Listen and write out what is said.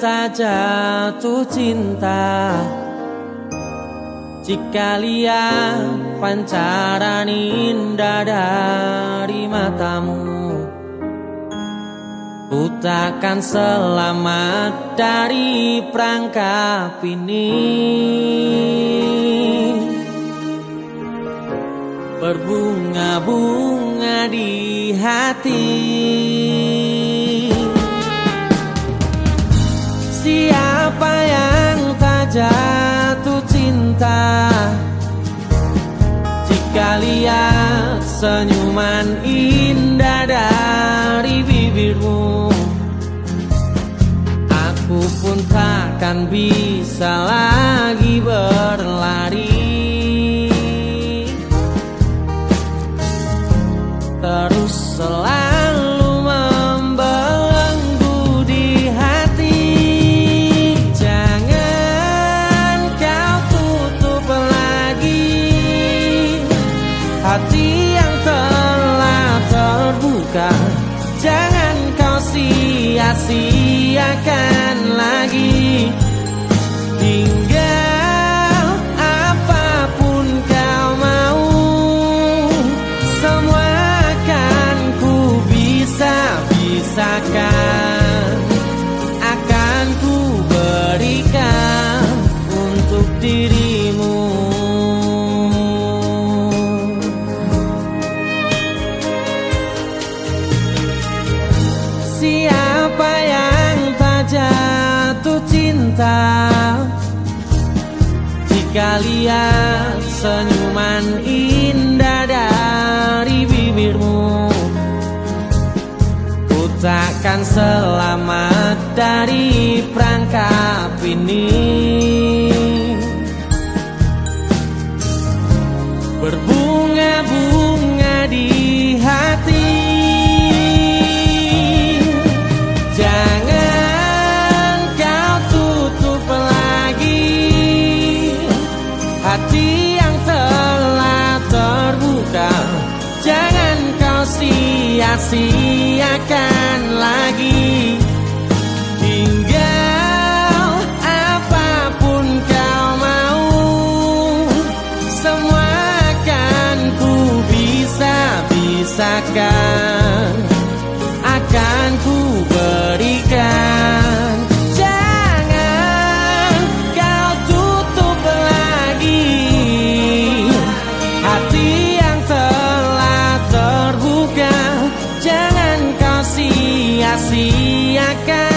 tak jatuh cinta? Jika lihat pancaran indah dari matamu Ku takkan selamat dari perangkap ini. Berbunga-bunga di hati Siapa yang tak jatuh cinta? Jika lihat senyuman indah dari bibirmu Aku pun takkan bisa lagi berlari. Terus selalu Hati yang telah terbuka Jangan kau sia-siakan cinta. Jika lihat senyuman indah dari bibirmu Ku takkan selamat dari perangkap ini sia-siakan lagi. Tinggal apa pun kau mau Semua akan ku bisa-bisakan. Akan ku berikan sia-siakan lagi